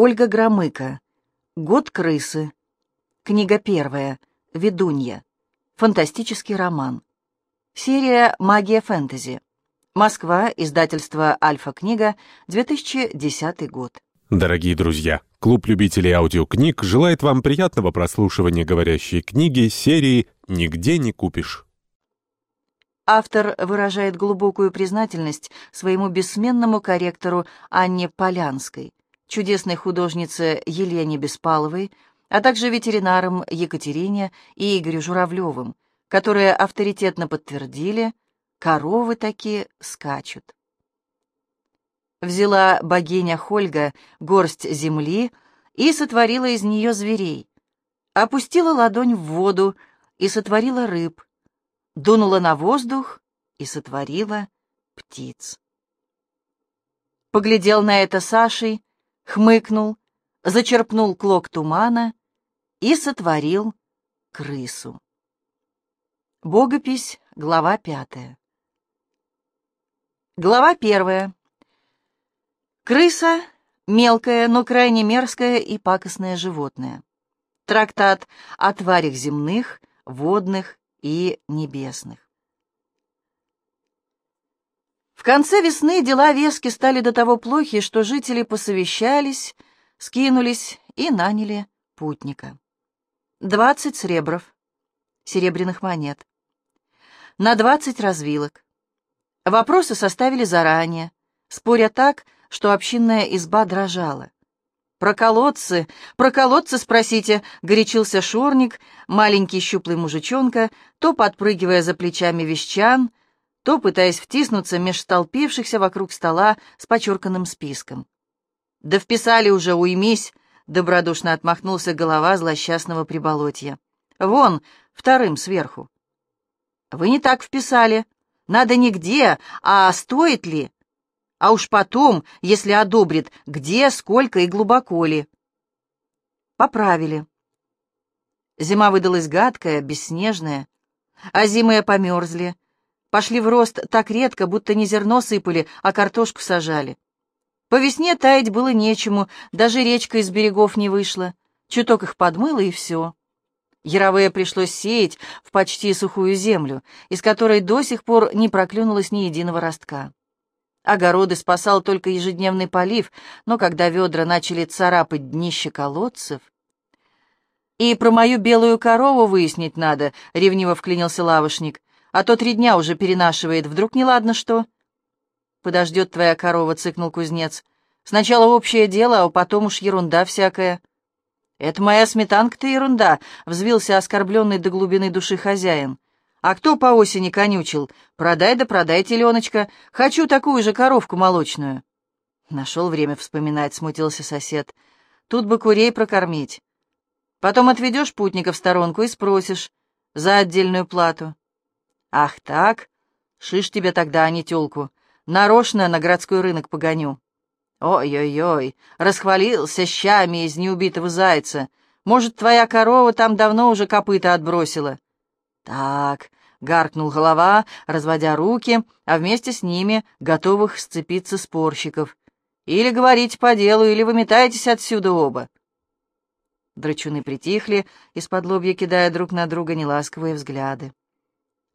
Ольга Громыко. Год крысы. Книга первая. Ведунья. Фантастический роман. Серия «Магия фэнтези». Москва, издательство «Альфа-книга», 2010 год. Дорогие друзья, клуб любителей аудиокниг желает вам приятного прослушивания говорящей книги серии «Нигде не купишь». Автор выражает глубокую признательность своему бессменному корректору Анне Полянской, чудесной художнице Елене Беспаловой, а также ветеринарам Екатерине и Игорю Журавлевым, которые авторитетно подтвердили, коровы такие скачут. Взяла богиня Хольга горсть земли и сотворила из нее зверей, опустила ладонь в воду и сотворила рыб, дунула на воздух и сотворила птиц. Поглядел на это Сашей, хмыкнул, зачерпнул клок тумана и сотворил крысу. Богопись, глава пятая. Глава первая. Крыса — мелкое, но крайне мерзкое и пакостное животное. Трактат о тварях земных, водных и небесных. В конце весны дела Вески стали до того плохи, что жители посовещались, скинулись и наняли путника. Двадцать сребров, серебряных монет, на двадцать развилок. Вопросы составили заранее, споря так, что общинная изба дрожала. «Про колодцы, про колодцы спросите», — горячился Шурник, маленький щуплый мужичонка, то подпрыгивая за плечами вещан, то пытаясь втиснуться меж столпившихся вокруг стола с почерканным списком. «Да вписали уже, уймись», — добродушно отмахнулся голова злосчастного приболотья. «Вон, вторым сверху». «Вы не так вписали. Надо не где, а стоит ли?» А уж потом, если одобрит, где, сколько и глубоко ли. Поправили. Зима выдалась гадкая, бесснежная, а зимы померзли. Пошли в рост так редко, будто не зерно сыпали, а картошку сажали. По весне таять было нечему, даже речка из берегов не вышла. Чуток их подмыло, и все. Яровые пришлось сеять в почти сухую землю, из которой до сих пор не проклюнулось ни единого ростка. Огороды спасал только ежедневный полив, но когда ведра начали царапать днище колодцев... «И про мою белую корову выяснить надо», — ревниво вклинился лавошник. «А то три дня уже перенашивает. Вдруг неладно что?» «Подождет твоя корова», — цыкнул кузнец. «Сначала общее дело, а потом уж ерунда всякая». «Это моя сметанка-то ерунда», — взвился оскорбленный до глубины души хозяин. А кто по осени конючил? Продай да продай, теленочка. Хочу такую же коровку молочную. Нашел время вспоминать, смутился сосед. Тут бы курей прокормить. Потом отведешь путника в сторонку и спросишь за отдельную плату. Ах так? Шиш тебе тогда, а не тёлку. Нарочно на городской рынок погоню. Ой-ой-ой, расхвалился щами из неубитого зайца. Может, твоя корова там давно уже копыта отбросила. «Так», — гаркнул голова, разводя руки, а вместе с ними готовых сцепиться спорщиков. «Или говорите по делу, или вы метаетесь отсюда оба». Драчуны притихли, из-под лобья кидая друг на друга неласковые взгляды.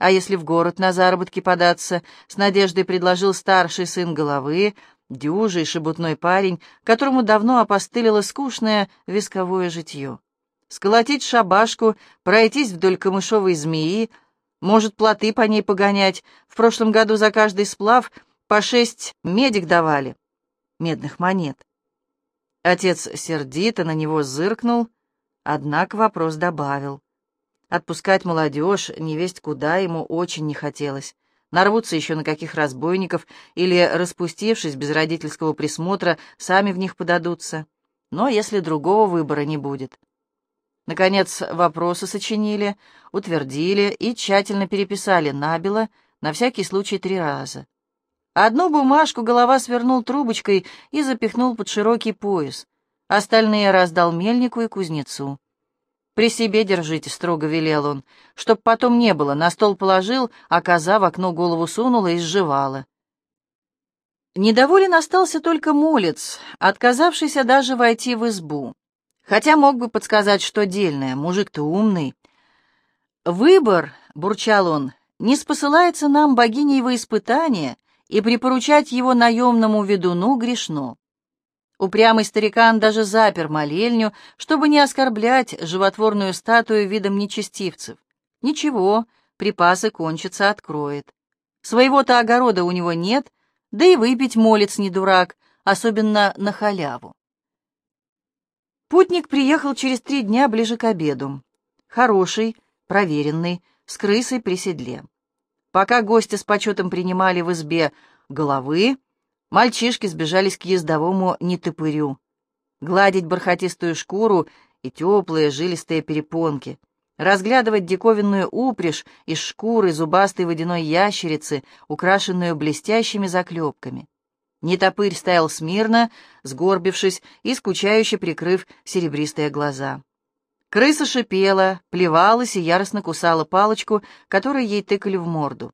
«А если в город на заработки податься?» — с надеждой предложил старший сын головы, дюжий шебутной парень, которому давно опостылило скучное висковое житье сколотить шабашку, пройтись вдоль камышовой змеи, может, плоты по ней погонять. В прошлом году за каждый сплав по шесть медик давали, медных монет. Отец сердито на него зыркнул, однако вопрос добавил. Отпускать молодежь, невесть куда, ему очень не хотелось. Нарвутся еще на каких разбойников или, распустившись без родительского присмотра, сами в них подадутся. Но если другого выбора не будет. Наконец, вопросы сочинили, утвердили и тщательно переписали набело, на всякий случай три раза. Одну бумажку голова свернул трубочкой и запихнул под широкий пояс. Остальные раздал мельнику и кузнецу. «При себе держите», — строго велел он, — «чтоб потом не было, на стол положил, а коза в окно голову сунула и сживала». Недоволен остался только молец, отказавшийся даже войти в избу. Хотя мог бы подсказать, что дельное, мужик-то умный. «Выбор», — бурчал он, — «не спосылается нам богиней во испытание, и припоручать его наемному ведуну грешно». Упрямый старикан даже запер молельню, чтобы не оскорблять животворную статую видом нечестивцев. Ничего, припасы кончатся, откроет. Своего-то огорода у него нет — да и выпить молец не дурак, особенно на халяву. Путник приехал через три дня ближе к обеду. Хороший, проверенный, с крысой при седле. Пока гости с почетом принимали в избе головы, мальчишки сбежались к ездовому нетопырю. Гладить бархатистую шкуру и теплые жилистые перепонки — разглядывать диковинную упряжь из шкуры зубастой водяной ящерицы, украшенную блестящими заклепками. Нетопырь стоял смирно, сгорбившись и скучающе прикрыв серебристые глаза. Крыса шипела, плевалась и яростно кусала палочку, которой ей тыкали в морду.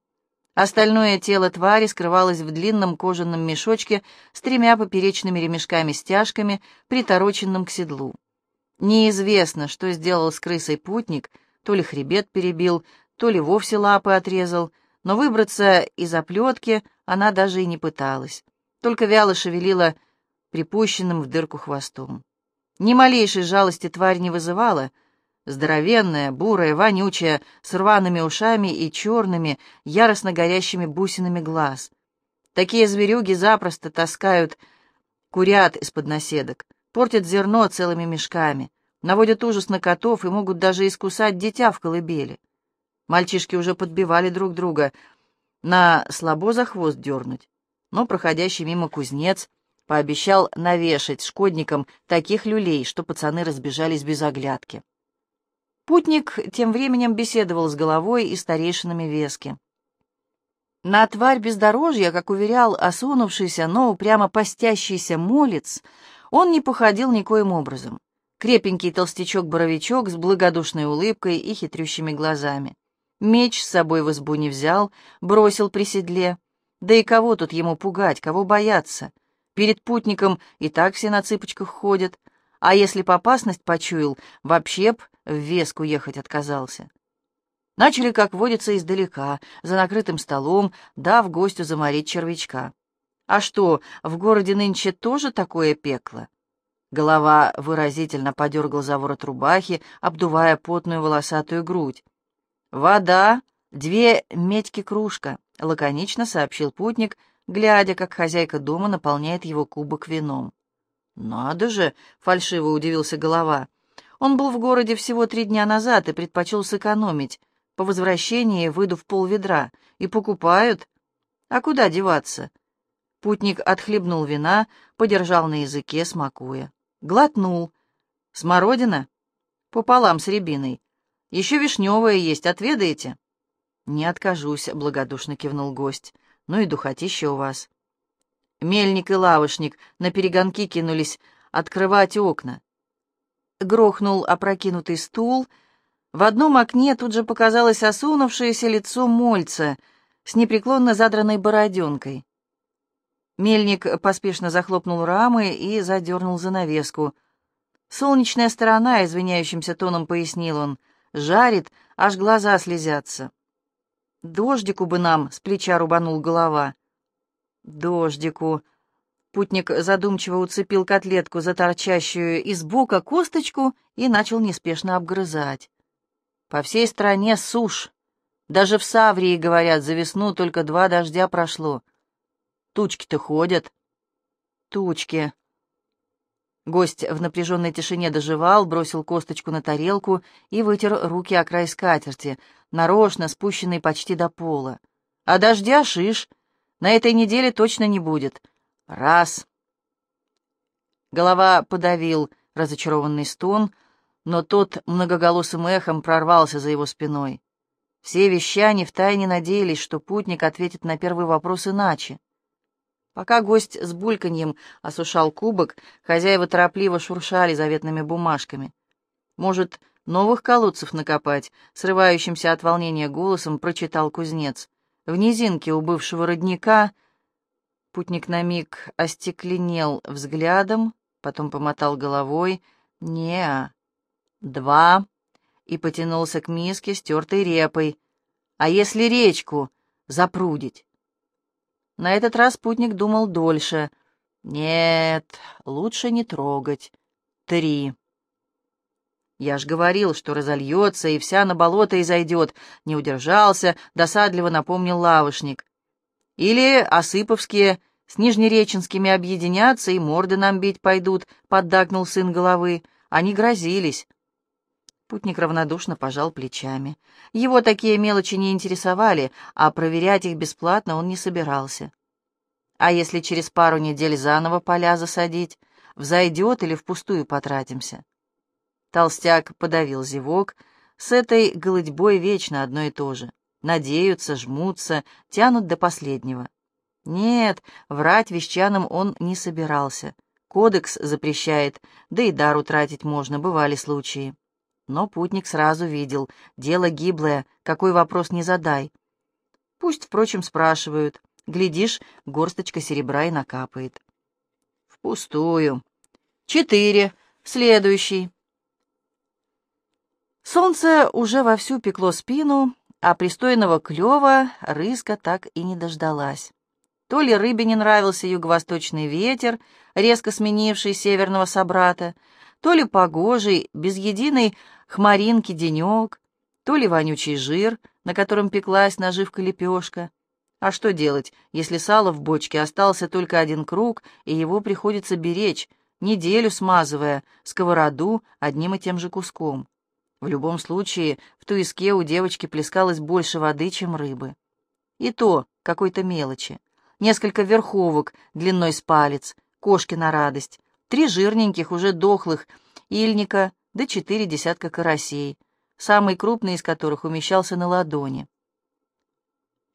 Остальное тело твари скрывалось в длинном кожаном мешочке с тремя поперечными ремешками-стяжками, притороченным к седлу. Неизвестно, что сделал с крысой путник, то ли хребет перебил, то ли вовсе лапы отрезал, но выбраться из оплетки она даже и не пыталась, только вяло шевелила припущенным в дырку хвостом. Ни малейшей жалости тварь не вызывала, здоровенная, бурая, вонючая, с рваными ушами и черными, яростно горящими бусинами глаз. Такие зверюги запросто таскают курят из-под наседок портят зерно целыми мешками, наводят ужас на котов и могут даже искусать дитя в колыбели. Мальчишки уже подбивали друг друга на слабо за хвост дернуть, но проходящий мимо кузнец пообещал навешать шкодникам таких люлей, что пацаны разбежались без оглядки. Путник тем временем беседовал с головой и старейшинами Вески. На тварь бездорожья, как уверял осунувшийся, но упрямо постящийся молец, он не походил никоим образом. Крепенький толстячок-боровичок с благодушной улыбкой и хитрющими глазами. Меч с собой в избу не взял, бросил при седле. Да и кого тут ему пугать, кого бояться? Перед путником и так все на цыпочках ходят, а если б опасность почуял, вообще б в веску ехать отказался. Начали, как водится, издалека, за накрытым столом, дав гостю заморить червячка. А что, в городе нынче тоже такое пекло? Голова выразительно подергал за ворот рубахи, обдувая потную волосатую грудь. «Вода, две медьки кружка», — лаконично сообщил путник, глядя, как хозяйка дома наполняет его кубок вином. «Надо же!» — фальшиво удивился голова. Он был в городе всего три дня назад и предпочел сэкономить. По возвращении выйду в пол ведра. И покупают. А куда деваться? Путник отхлебнул вина, подержал на языке, смакуя. Глотнул. Смородина? Пополам с рябиной. Еще вишневая есть, отведаете? Не откажусь, благодушно кивнул гость. Ну и духотище у вас. Мельник и лавошник на перегонки кинулись открывать окна. Грохнул опрокинутый стул. В одном окне тут же показалось осунувшееся лицо Мольца с непреклонно задранной бороденкой. Мельник поспешно захлопнул рамы и задернул занавеску. «Солнечная сторона», — извиняющимся тоном пояснил он, — «жарит, аж глаза слезятся». «Дождику бы нам», — с плеча рубанул голова. «Дождику». Путник задумчиво уцепил котлетку за торчащую из бока косточку и начал неспешно обгрызать. «По всей стране сушь. Даже в Саврии, говорят, за весну только два дождя прошло». Тучки-то ходят. Тучки. Гость в напряженной тишине доживал, бросил косточку на тарелку и вытер руки о край скатерти, нарочно спущенный почти до пола. А дождя шиш. На этой неделе точно не будет. Раз. Голова подавил разочарованный стон, но тот многоголосым эхом прорвался за его спиной. Все вещане втайне надеялись, что путник ответит на первый вопрос иначе. Пока гость с бульканьем осушал кубок, хозяева торопливо шуршали заветными бумажками. Может, новых колодцев накопать, срывающимся от волнения голосом прочитал кузнец. В низинке у бывшего родника Путник на миг остекленел взглядом, потом помотал головой. не Два. И потянулся к миске с тертой репой. А если речку запрудить? На этот раз путник думал дольше. Нет, лучше не трогать. Три. Я ж говорил, что разольется, и вся на болото и зайдет. Не удержался, досадливо напомнил лавошник. Или Осыповские с Нижнереченскими объединятся и морды нам бить пойдут, поддакнул сын головы. Они грозились. Путник равнодушно пожал плечами. Его такие мелочи не интересовали, а проверять их бесплатно он не собирался. А если через пару недель заново поля засадить, взойдет или впустую потратимся? Толстяк подавил зевок. С этой голытьбой вечно одно и то же. Надеются, жмутся, тянут до последнего. Нет, врать вещанам он не собирался. Кодекс запрещает, да и дар утратить можно, бывали случаи. Но путник сразу видел, дело гиблое, какой вопрос не задай. Пусть, впрочем, спрашивают. Глядишь, горсточка серебра и накапает. Впустую. Четыре. Следующий. Солнце уже вовсю пекло спину, а пристойного клёва рыска так и не дождалась. То ли рыбе не нравился юго-восточный ветер, резко сменивший северного собрата, то ли погожий, без единой хмаринки денек, то ли вонючий жир, на котором пеклась наживка-лепешка. А что делать, если сало в бочке остался только один круг, и его приходится беречь, неделю смазывая сковороду одним и тем же куском? В любом случае, в туиске у девочки плескалось больше воды, чем рыбы. И то какой-то мелочи. Несколько верховок длиной с палец, кошки на радость, три жирненьких, уже дохлых, ильника, да четыре десятка карасей, самый крупный из которых умещался на ладони.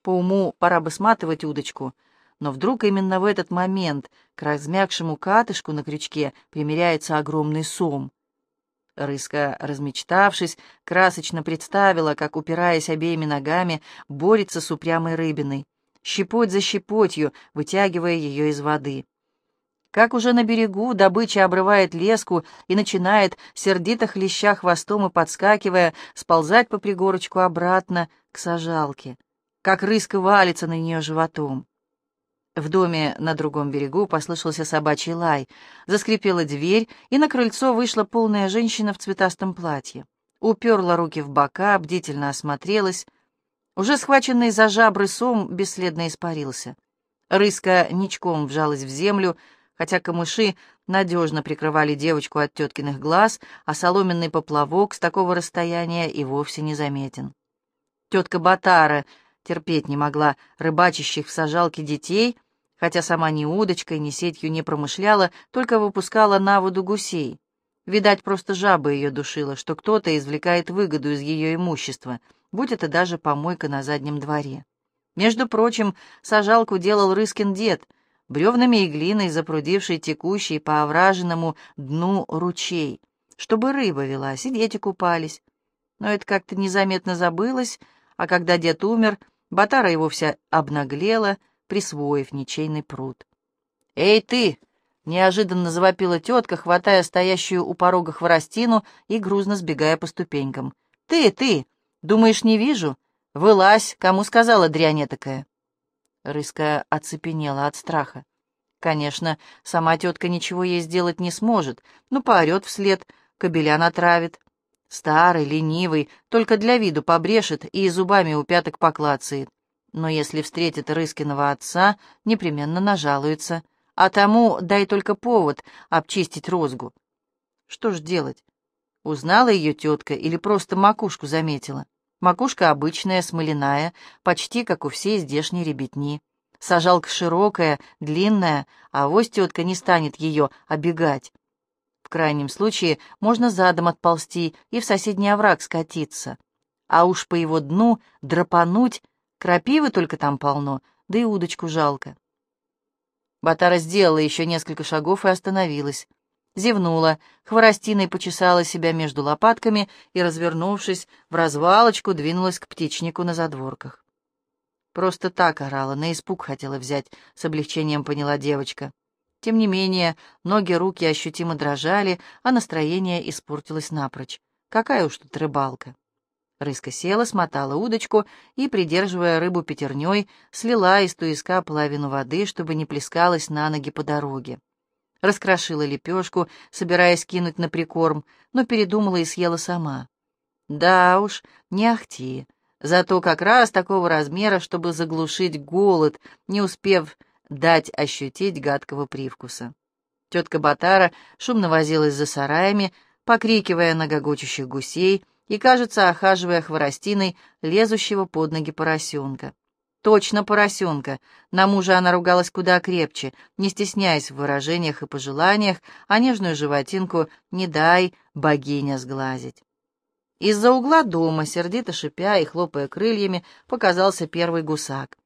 По уму пора бы сматывать удочку, но вдруг именно в этот момент к размягшему катышку на крючке примеряется огромный сом. Рыска, размечтавшись, красочно представила, как, упираясь обеими ногами, борется с упрямой рыбиной, щепоть за щепотью, вытягивая ее из воды. Как уже на берегу добыча обрывает леску и начинает, сердито хлеща хвостом и подскакивая, сползать по пригорочку обратно к сажалке. Как рыска валится на нее животом. В доме на другом берегу послышался собачий лай. Заскрипела дверь, и на крыльцо вышла полная женщина в цветастом платье. Уперла руки в бока, бдительно осмотрелась. Уже схваченный за жабры сом бесследно испарился. Рыска ничком вжалась в землю, хотя камыши надежно прикрывали девочку от теткиных глаз, а соломенный поплавок с такого расстояния и вовсе не заметен. Тетка Батара терпеть не могла рыбачащих в сажалке детей, хотя сама ни удочкой, ни сетью не промышляла, только выпускала на воду гусей. Видать, просто жаба ее душила, что кто-то извлекает выгоду из ее имущества, будь это даже помойка на заднем дворе. Между прочим, сажалку делал Рыскин дед, бревнами и глиной запрудивший текущий по овраженному дну ручей, чтобы рыба велась и дети купались. Но это как-то незаметно забылось, а когда дед умер, Батара его вся обнаглела, присвоив ничейный пруд. «Эй, ты!» — неожиданно завопила тетка, хватая стоящую у порога хворостину и грузно сбегая по ступенькам. «Ты, ты! Думаешь, не вижу? Вылазь! Кому сказала дрянь такая?» Рыска оцепенела от страха. Конечно, сама тетка ничего ей сделать не сможет, но поорет вслед, кобеля натравит. Старый, ленивый, только для виду побрешет и зубами у пяток поклацает но если встретит Рыскиного отца, непременно нажалуется, а тому дай только повод обчистить розгу. Что ж делать? Узнала ее тетка или просто макушку заметила? Макушка обычная, смоляная, почти как у всей здешней ребятни. Сажалка широкая, длинная, а авось тетка не станет ее обегать. В крайнем случае можно задом отползти и в соседний овраг скатиться. А уж по его дну драпануть Крапивы только там полно, да и удочку жалко. Батара сделала еще несколько шагов и остановилась. Зевнула, хворостиной почесала себя между лопатками и, развернувшись, в развалочку двинулась к птичнику на задворках. Просто так орала, на испуг хотела взять, с облегчением поняла девочка. Тем не менее, ноги, руки ощутимо дрожали, а настроение испортилось напрочь. Какая уж тут рыбалка. Рыска села, смотала удочку и, придерживая рыбу пятерней, слила из туиска половину воды, чтобы не плескалась на ноги по дороге. Раскрошила лепешку, собираясь кинуть на прикорм, но передумала и съела сама. Да уж, не ахти. Зато как раз такого размера, чтобы заглушить голод, не успев дать ощутить гадкого привкуса. Тетка Батара шумно возилась за сараями, покрикивая на гогочущих гусей и, кажется, охаживая хворостиной лезущего под ноги поросенка. Точно поросенка. На мужа она ругалась куда крепче, не стесняясь в выражениях и пожеланиях, а нежную животинку «не дай богиня сглазить». Из-за угла дома, сердито шипя и хлопая крыльями, показался первый гусак.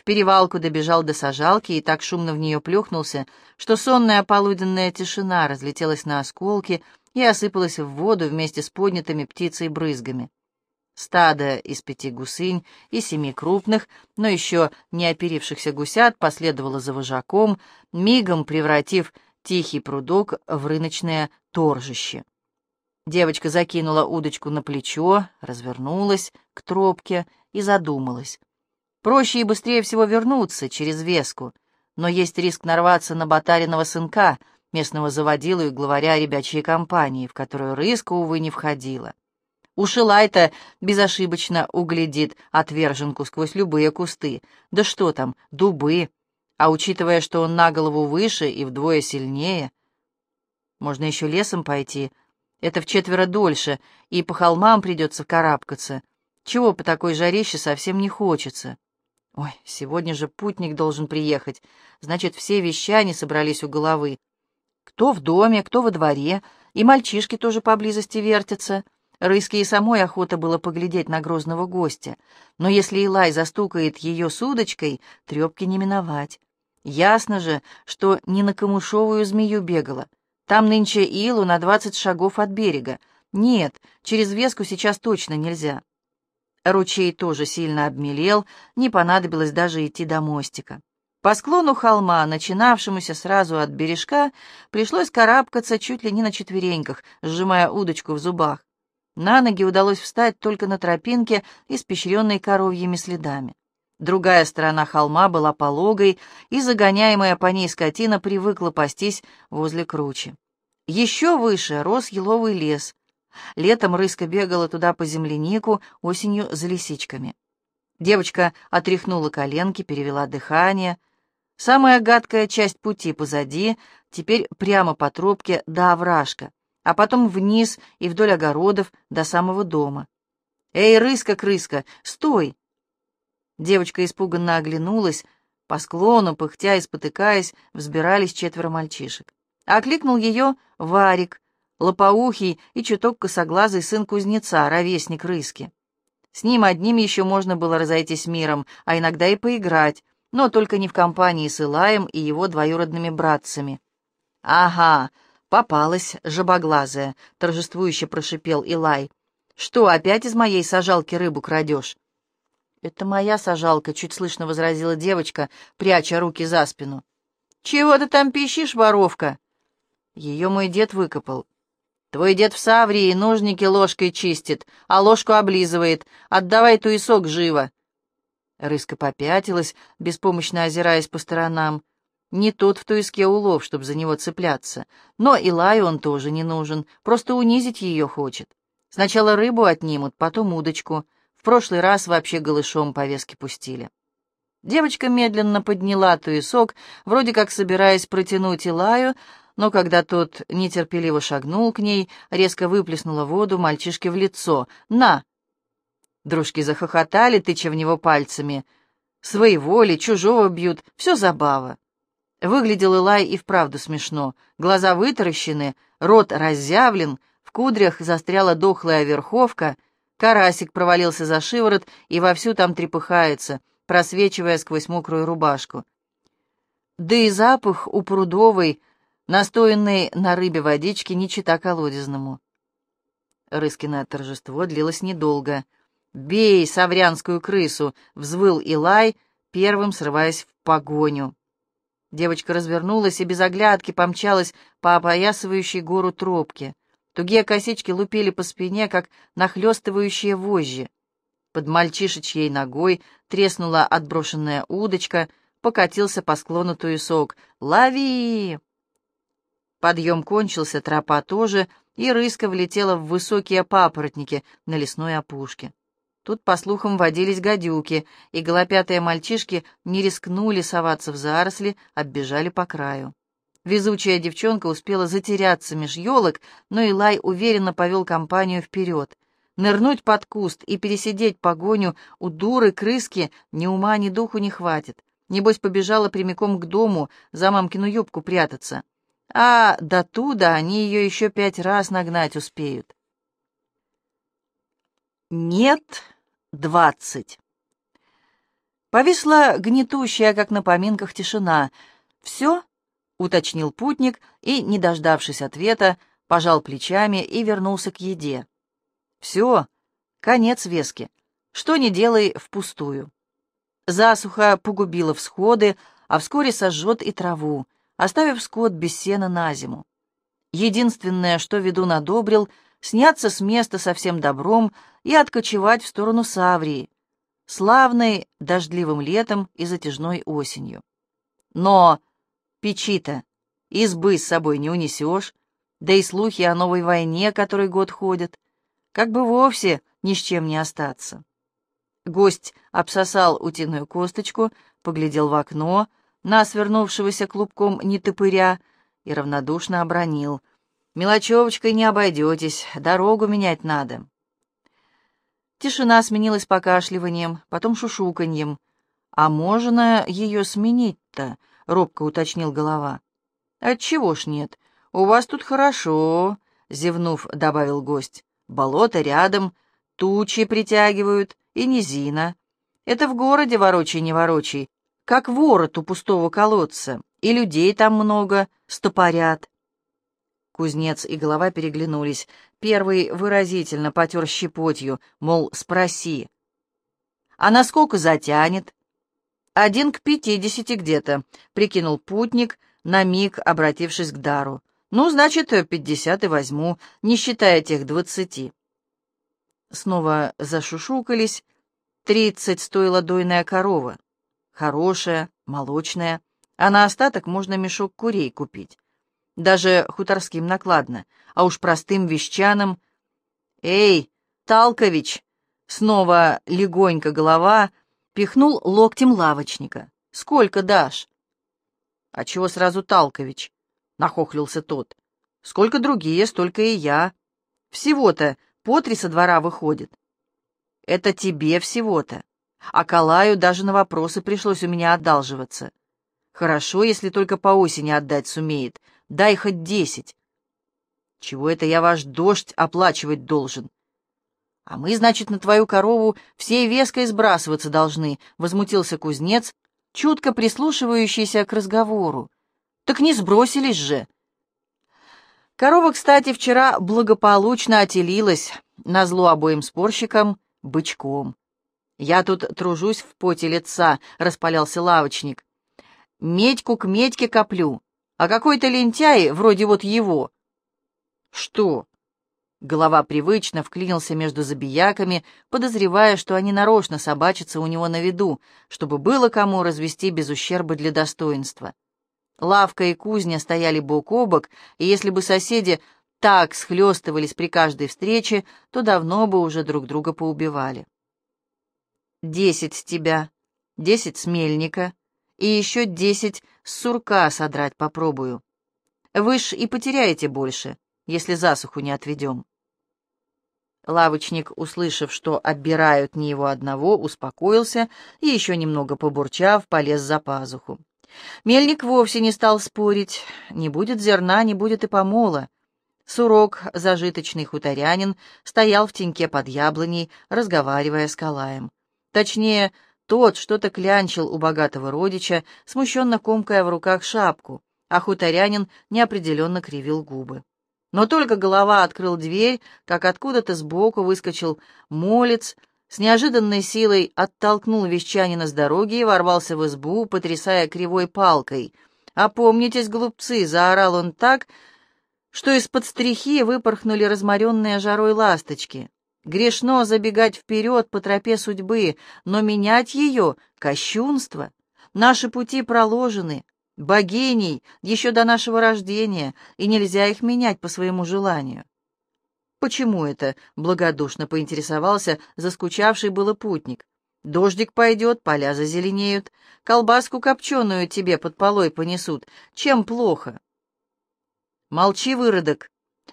В перевалку добежал до сажалки и так шумно в нее плюхнулся, что сонная полуденная тишина разлетелась на осколки и осыпалась в воду вместе с поднятыми птицей брызгами. Стадо из пяти гусынь и семи крупных, но еще не оперившихся гусят последовало за вожаком, мигом превратив тихий прудок в рыночное торжище. Девочка закинула удочку на плечо, развернулась к тропке и задумалась. Проще и быстрее всего вернуться через веску, но есть риск нарваться на батариного сынка, местного заводилу и главаря ребячьей компании, в которую рыска, увы, не входила. Ушилай-то безошибочно углядит отверженку сквозь любые кусты. Да что там, дубы. А учитывая, что он на голову выше и вдвое сильнее... Можно еще лесом пойти, это в четверо дольше, и по холмам придется карабкаться. Чего по такой жарище совсем не хочется. Ой, сегодня же путник должен приехать. Значит, все вещани собрались у головы. Кто в доме, кто во дворе, и мальчишки тоже поблизости вертятся. Рыске и самой охота было поглядеть на грозного гостя. Но если Илай застукает ее с удочкой, трепки не миновать. Ясно же, что не на камушовую змею бегала. Там нынче илу на двадцать шагов от берега. Нет, через веску сейчас точно нельзя. Ручей тоже сильно обмелел, не понадобилось даже идти до мостика. По склону холма, начинавшемуся сразу от бережка, пришлось карабкаться чуть ли не на четвереньках, сжимая удочку в зубах. На ноги удалось встать только на тропинке, испещренной коровьими следами. Другая сторона холма была пологой, и загоняемая по ней скотина привыкла пастись возле кручи. Еще выше рос еловый лес. Летом рыска бегала туда по землянику, осенью за лисичками. Девочка отряхнула коленки, перевела дыхание. Самая гадкая часть пути позади, теперь прямо по тропке до овражка, а потом вниз и вдоль огородов до самого дома. «Эй, рыска-крыска, стой!» Девочка испуганно оглянулась. По склону, пыхтя и спотыкаясь, взбирались четверо мальчишек. Окликнул ее Варик, лопоухий и чуток косоглазый сын кузнеца, ровесник рыски. С ним одним еще можно было разойтись миром, а иногда и поиграть, но только не в компании с Илаем и его двоюродными братцами. «Ага, попалась жабоглазая», — торжествующе прошипел Илай. «Что, опять из моей сажалки рыбу крадешь?» «Это моя сажалка», — чуть слышно возразила девочка, пряча руки за спину. «Чего ты там пищишь, воровка?» Ее мой дед выкопал. «Твой дед в Саврии ножники ложкой чистит, а ложку облизывает. Отдавай туесок живо!» Рыска попятилась, беспомощно озираясь по сторонам. Не тот в туиске улов, чтобы за него цепляться. Но и лаю он тоже не нужен, просто унизить ее хочет. Сначала рыбу отнимут, потом удочку — в прошлый раз вообще голышом по веске пустили. Девочка медленно подняла туесок, вроде как собираясь протянуть Илаю, но когда тот нетерпеливо шагнул к ней, резко выплеснула воду мальчишке в лицо. «На!» Дружки захохотали, тыча в него пальцами. «Своего ли, чужого бьют, все забава». Выглядел Илай и вправду смешно. Глаза вытаращены, рот разъявлен, в кудрях застряла дохлая верховка — Карасик провалился за шиворот и вовсю там трепыхается, просвечивая сквозь мокрую рубашку. Да и запах у прудовой, настоянной на рыбе водички, не чита колодезному. Рыскиное торжество длилось недолго. «Бей саврянскую крысу!» — взвыл Илай, первым срываясь в погоню. Девочка развернулась и без оглядки помчалась по опоясывающей гору тропке. Тугие косички лупили по спине, как нахлёстывающие вожжи. Под мальчишечьей ногой треснула отброшенная удочка, покатился по склону туесок. «Лови!» Подъем кончился, тропа тоже, и рыска влетела в высокие папоротники на лесной опушке. Тут, по слухам, водились гадюки, и голопятые мальчишки не рискнули соваться в заросли, оббежали по краю. Везучая девчонка успела затеряться меж елок, но Илай уверенно повел компанию вперед. Нырнуть под куст и пересидеть погоню у дуры крыски ни ума, ни духу не хватит. Небось, побежала прямиком к дому за мамкину юбку прятаться. А до туда они ее еще пять раз нагнать успеют. Нет, двадцать. Повисла гнетущая, как на поминках, тишина. «Все?» — уточнил путник и, не дождавшись ответа, пожал плечами и вернулся к еде. «Все, конец вески. Что не делай впустую». Засуха погубила всходы, а вскоре сожжет и траву, оставив скот без сена на зиму. Единственное, что ведун одобрил — сняться с места со всем добром и откочевать в сторону Саврии, славной дождливым летом и затяжной осенью. Но печи-то избы с собой не унесешь, да и слухи о новой войне, который год ходят, как бы вовсе ни с чем не остаться. Гость обсосал утиную косточку, поглядел в окно на свернувшегося клубком нетопыря и равнодушно обронил. Мелочевочкой не обойдетесь, дорогу менять надо. Тишина сменилась покашливанием, потом шушуканьем. «А можно ее сменить-то?» — робко уточнил голова. «Отчего ж нет? У вас тут хорошо», — зевнув, добавил гость. «Болото рядом, тучи притягивают и низина. Это в городе ворочай не ворочай, как ворот у пустого колодца, и людей там много, стопорят. Кузнец и голова переглянулись. Первый выразительно потер щепотью, мол, спроси. «А насколько затянет?» «Один к пятидесяти где-то», — прикинул путник, на миг обратившись к дару. «Ну, значит, пятьдесят и возьму, не считая тех двадцати». Снова зашушукались. Тридцать стоила дойная корова. Хорошая, молочная, а на остаток можно мешок курей купить даже хуторским накладно, а уж простым вещаным. «Эй, Талкович!» Снова легонько голова пихнул локтем лавочника. «Сколько дашь?» «А чего сразу Талкович?» — нахохлился тот. «Сколько другие, столько и я. Всего-то по три со двора выходит». «Это тебе всего-то. А Калаю даже на вопросы пришлось у меня одалживаться. Хорошо, если только по осени отдать сумеет, Дай хоть десять. Чего это я ваш дождь оплачивать должен? А мы, значит, на твою корову всей веской сбрасываться должны, — возмутился кузнец, чутко прислушивающийся к разговору. Так не сбросились же. Корова, кстати, вчера благополучно отелилась, назло обоим спорщикам, бычком. Я тут тружусь в поте лица, — распалялся лавочник. Медьку к медьке коплю а какой-то лентяй, вроде вот его. Что? Голова привычно вклинился между забияками, подозревая, что они нарочно собачатся у него на виду, чтобы было кому развести без ущерба для достоинства. Лавка и кузня стояли бок о бок, и если бы соседи так схлестывались при каждой встрече, то давно бы уже друг друга поубивали. «Десять с тебя, десять с мельника, и еще десять с сурка содрать попробую. Вы ж и потеряете больше, если засуху не отведем. Лавочник, услышав, что оббирают не его одного, успокоился и, еще немного побурчав, полез за пазуху. Мельник вовсе не стал спорить. Не будет зерна, не будет и помола. Сурок, зажиточный хуторянин, стоял в теньке под яблоней, разговаривая с Калаем. Точнее, тот что-то клянчил у богатого родича, смущенно комкая в руках шапку, а хуторянин неопределенно кривил губы. Но только голова открыл дверь, как откуда-то сбоку выскочил молец с неожиданной силой оттолкнул вещанина с дороги и ворвался в избу, потрясая кривой палкой. «Опомнитесь, глупцы!» — заорал он так, что из-под стрихи выпорхнули разморенные жарой ласточки. Грешно забегать вперед по тропе судьбы, но менять ее — кощунство. Наши пути проложены, богиней, еще до нашего рождения, и нельзя их менять по своему желанию. «Почему это?» — благодушно поинтересовался заскучавший было путник. «Дождик пойдет, поля зазеленеют, колбаску копченую тебе под полой понесут. Чем плохо?» «Молчи, выродок.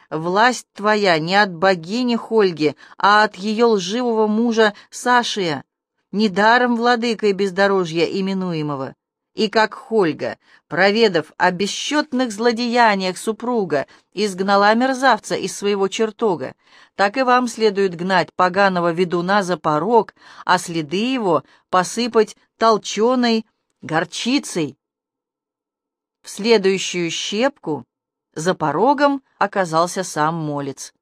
Власть твоя не от богини Хольги, а от ее лживого мужа Сашия, недаром владыкой бездорожья именуемого и как Хольга, проведав о бесчетных злодеяниях супруга, изгнала мерзавца из своего чертога, так и вам следует гнать поганого ведуна за порог, а следы его посыпать толченой горчицей. В следующую щепку за порогом оказался сам молец.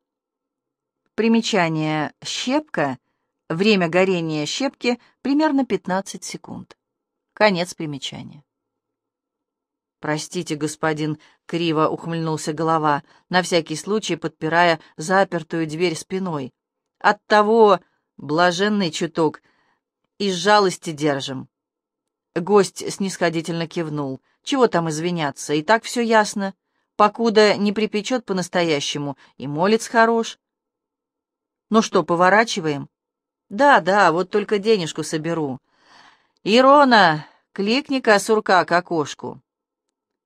Примечание «щепка» — время горения щепки примерно 15 секунд. Конец примечания. «Простите, господин», — криво ухмыльнулся голова, на всякий случай подпирая запертую дверь спиной. «Оттого блаженный чуток из жалости держим». Гость снисходительно кивнул. «Чего там извиняться? И так все ясно. Покуда не припечет по-настоящему, и молец хорош». «Ну что, поворачиваем?» «Да, да, вот только денежку соберу. «Ирона, кликни-ка сурка к окошку».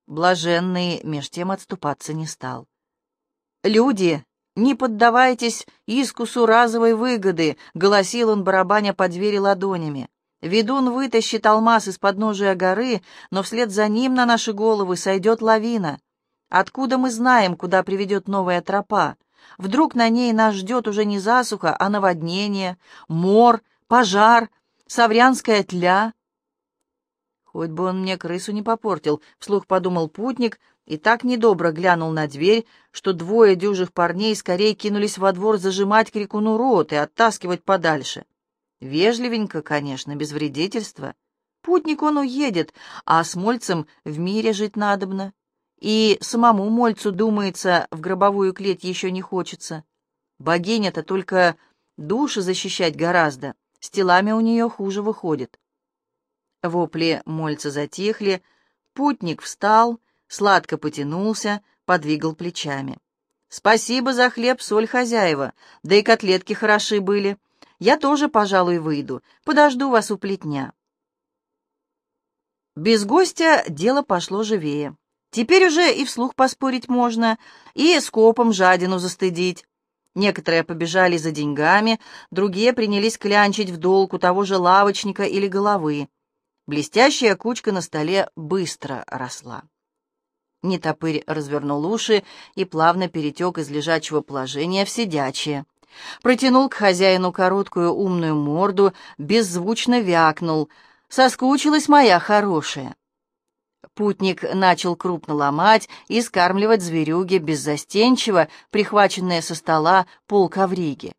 Блаженный меж тем отступаться не стал. «Люди, не поддавайтесь искусу разовой выгоды», — голосил он, барабаня по двери ладонями. «Ведун вытащит алмаз из подножия горы, но вслед за ним на наши головы сойдет лавина. Откуда мы знаем, куда приведет новая тропа? Вдруг на ней нас ждет уже не засуха, а наводнение, мор, пожар, саврянская тля. Хоть бы он мне крысу не попортил, вслух подумал путник и так недобро глянул на дверь, что двое дюжих парней скорее кинулись во двор зажимать крикуну рот и оттаскивать подальше. Вежливенько, конечно, без вредительства. Путник он уедет, а с Мольцем в мире жить надобно. И самому Мольцу, думается, в гробовую клеть еще не хочется. Богиня-то только души защищать гораздо. С телами у нее хуже выходит. Вопли мольца затихли, путник встал, сладко потянулся, подвигал плечами. «Спасибо за хлеб, соль хозяева, да и котлетки хороши были. Я тоже, пожалуй, выйду, подожду вас у плетня». Без гостя дело пошло живее. Теперь уже и вслух поспорить можно, и скопом жадину застыдить. Некоторые побежали за деньгами, другие принялись клянчить в долг у того же лавочника или головы. Блестящая кучка на столе быстро росла. Нетопырь развернул уши и плавно перетек из лежачего положения в сидячее. Протянул к хозяину короткую умную морду, беззвучно вякнул. «Соскучилась моя хорошая». Путник начал крупно ломать и скармливать зверюги беззастенчиво, прихваченные со стола пол ковриги.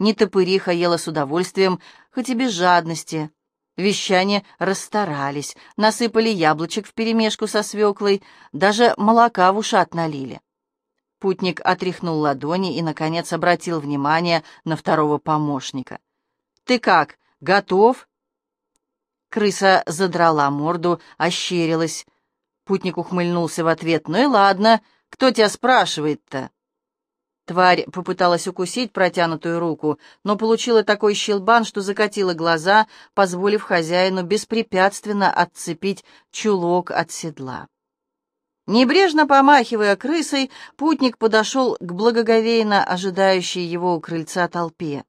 Нетопыриха ела с удовольствием, хоть и без жадности. Вещане расстарались, насыпали яблочек вперемешку со свеклой, даже молока в ушат налили. Путник отряхнул ладони и, наконец, обратил внимание на второго помощника. «Ты как, готов?» Крыса задрала морду, ощерилась. Путник ухмыльнулся в ответ. «Ну и ладно, кто тебя спрашивает-то?» Тварь попыталась укусить протянутую руку, но получила такой щелбан, что закатила глаза, позволив хозяину беспрепятственно отцепить чулок от седла. Небрежно помахивая крысой, путник подошел к благоговейно ожидающей его у крыльца толпе.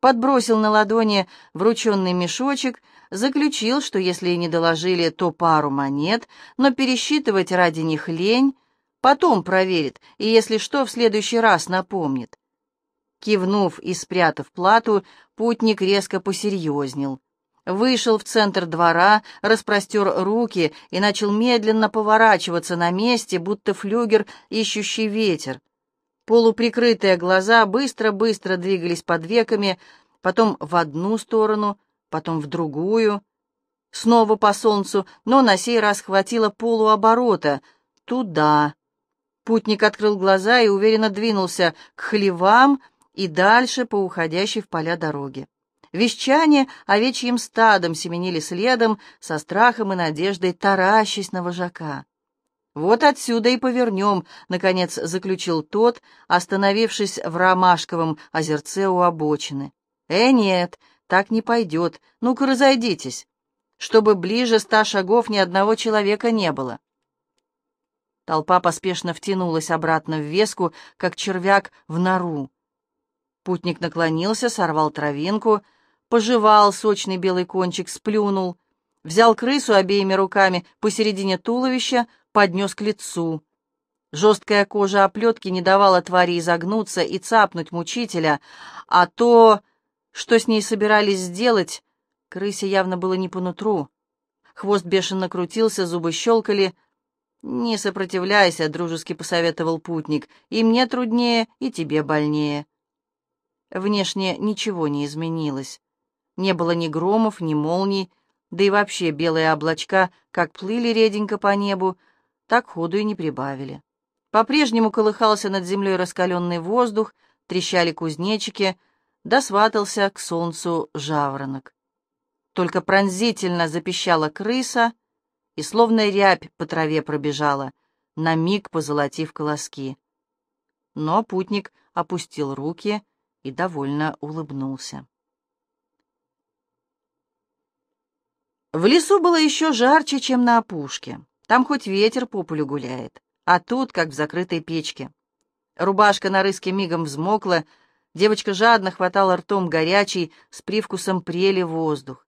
Подбросил на ладони врученный мешочек, заключил, что если и не доложили, то пару монет, но пересчитывать ради них лень, потом проверит и, если что, в следующий раз напомнит. Кивнув и спрятав плату, путник резко посерьезнел. Вышел в центр двора, распростер руки и начал медленно поворачиваться на месте, будто флюгер, ищущий ветер. Полуприкрытые глаза быстро-быстро двигались под веками, потом в одну сторону, потом в другую. Снова по солнцу, но на сей раз хватило полуоборота. Туда. Путник открыл глаза и уверенно двинулся к хлевам и дальше по уходящей в поля дороге. Вещане овечьим стадом семенили следом, со страхом и надеждой таращась на вожака. «Вот отсюда и повернем», — наконец заключил тот, остановившись в ромашковом озерце у обочины. «Э, нет, так не пойдет. Ну-ка, разойдитесь, чтобы ближе ста шагов ни одного человека не было». Толпа поспешно втянулась обратно в веску, как червяк в нору. Путник наклонился, сорвал травинку, пожевал сочный белый кончик, сплюнул, взял крысу обеими руками посередине туловища, поднес к лицу. Жесткая кожа оплетки не давала твари изогнуться и цапнуть мучителя, а то, что с ней собирались сделать, крысе явно было не по нутру. Хвост бешено крутился, зубы щелкали. «Не сопротивляйся», — дружески посоветовал путник. «И мне труднее, и тебе больнее». Внешне ничего не изменилось. Не было ни громов, ни молний, да и вообще белые облачка как плыли реденько по небу, так ходу и не прибавили. По-прежнему колыхался над землей раскаленный воздух, трещали кузнечики, да сватался к солнцу жаворонок. Только пронзительно запищала крыса, и словно рябь по траве пробежала, на миг позолотив колоски. Но путник опустил руки и довольно улыбнулся. В лесу было еще жарче, чем на опушке. Там хоть ветер по полю гуляет, а тут, как в закрытой печке. Рубашка на рыске мигом взмокла, девочка жадно хватала ртом горячий, с привкусом прели воздух.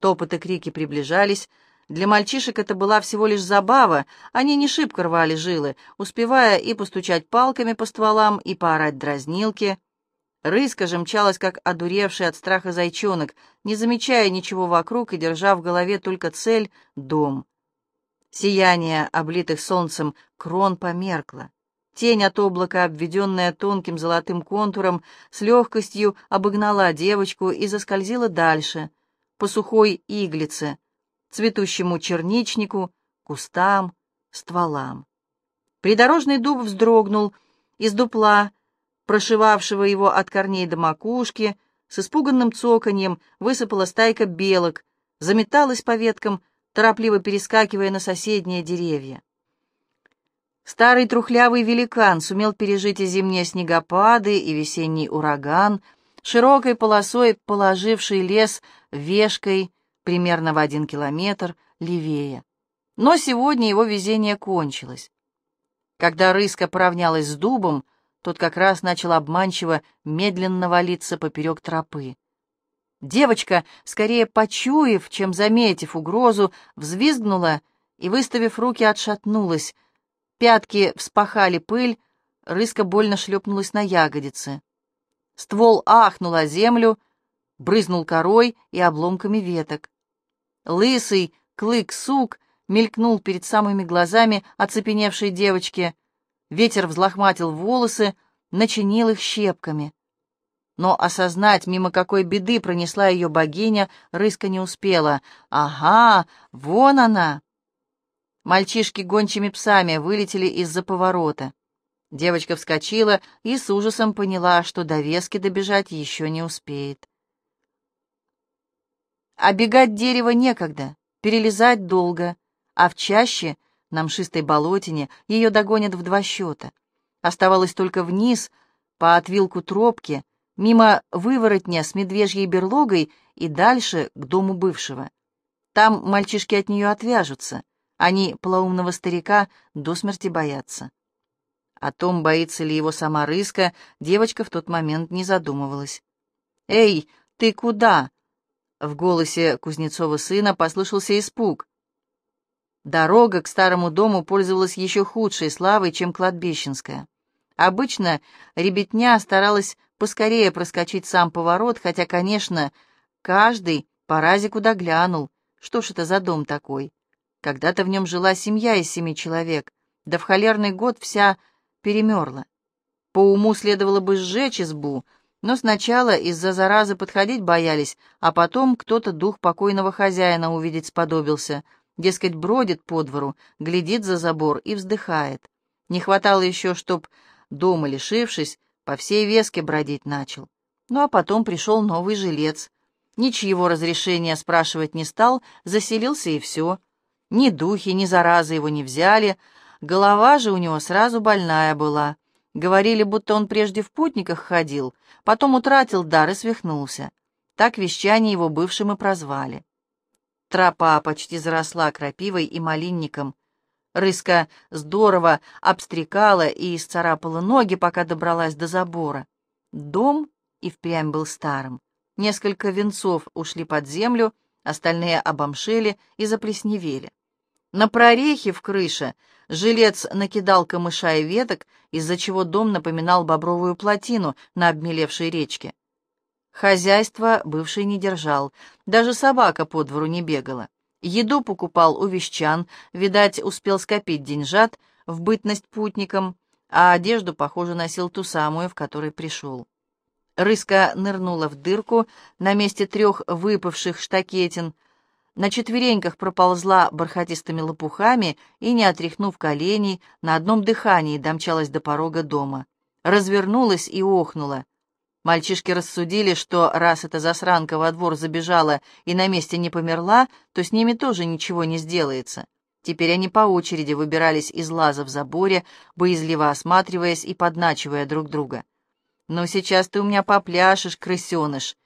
Топот и крики приближались. Для мальчишек это была всего лишь забава, они не шибко рвали жилы, успевая и постучать палками по стволам, и поорать дразнилки. Рыска же мчалась, как одуревший от страха зайчонок, не замечая ничего вокруг и держа в голове только цель — дом. Сияние, облитых солнцем, крон померкло. Тень от облака, обведенная тонким золотым контуром, с легкостью обогнала девочку и заскользила дальше, по сухой иглице, цветущему черничнику, кустам, стволам. Придорожный дуб вздрогнул, из дупла, прошивавшего его от корней до макушки, с испуганным цоканьем высыпала стайка белок, заметалась по веткам, торопливо перескакивая на соседние деревья. Старый трухлявый великан сумел пережить и зимние снегопады, и весенний ураган, широкой полосой положивший лес вешкой примерно в один километр левее. Но сегодня его везение кончилось. Когда рыска поравнялась с дубом, тот как раз начал обманчиво медленно валиться поперек тропы. Девочка, скорее почуяв, чем заметив угрозу, взвизгнула и, выставив руки, отшатнулась. Пятки вспахали пыль, рыска больно шлепнулась на ягодицы. Ствол ахнул о землю, брызнул корой и обломками веток. Лысый клык-сук мелькнул перед самыми глазами оцепеневшей девочки. Ветер взлохматил волосы, начинил их щепками. Но осознать, мимо какой беды пронесла ее богиня, Рыска не успела. «Ага, вон она!» Мальчишки гончими псами вылетели из-за поворота. Девочка вскочила и с ужасом поняла, что до вески добежать еще не успеет. Обегать дерево некогда, перелезать долго, а в чаще, на мшистой болотине, ее догонят в два счета. Оставалось только вниз, по отвилку тропки, мимо выворотня с медвежьей берлогой и дальше к дому бывшего. Там мальчишки от нее отвяжутся. Они полоумного старика до смерти боятся. О том, боится ли его сама рыска, девочка в тот момент не задумывалась. «Эй, ты куда?» В голосе Кузнецова сына послышался испуг. Дорога к старому дому пользовалась еще худшей славой, чем кладбищенская. Обычно ребятня старалась поскорее проскочить сам поворот, хотя, конечно, каждый по разику доглянул. Что ж это за дом такой? Когда-то в нем жила семья из семи человек, да в холерный год вся перемерла. По уму следовало бы сжечь избу, Но сначала из-за заразы подходить боялись, а потом кто-то дух покойного хозяина увидеть сподобился. Дескать, бродит по двору, глядит за забор и вздыхает. Не хватало еще, чтоб, дома лишившись, по всей веске бродить начал. Ну а потом пришел новый жилец. Ничьего разрешения спрашивать не стал, заселился и все. Ни духи, ни заразы его не взяли, голова же у него сразу больная была. Говорили, будто он прежде в путниках ходил, потом утратил дар и свихнулся. Так вещание его бывшим и прозвали. Тропа почти заросла крапивой и малинником. Рыска здорово обстрекала и исцарапала ноги, пока добралась до забора. Дом и впрямь был старым. Несколько венцов ушли под землю, остальные обомшели и заплесневели. На прорехе в крыше жилец накидал камыша и веток, из-за чего дом напоминал бобровую плотину на обмелевшей речке. Хозяйство бывший не держал, даже собака по двору не бегала. Еду покупал у вещан, видать, успел скопить деньжат в бытность путником, а одежду, похоже, носил ту самую, в которой пришел. Рыска нырнула в дырку на месте трех выпавших штакетин — на четвереньках проползла бархатистыми лопухами и, не отряхнув коленей, на одном дыхании домчалась до порога дома. Развернулась и охнула. Мальчишки рассудили, что раз эта засранка во двор забежала и на месте не померла, то с ними тоже ничего не сделается. Теперь они по очереди выбирались из лаза в заборе, боязливо осматриваясь и подначивая друг друга. «Ну, сейчас ты у меня попляшешь, крысеныш!»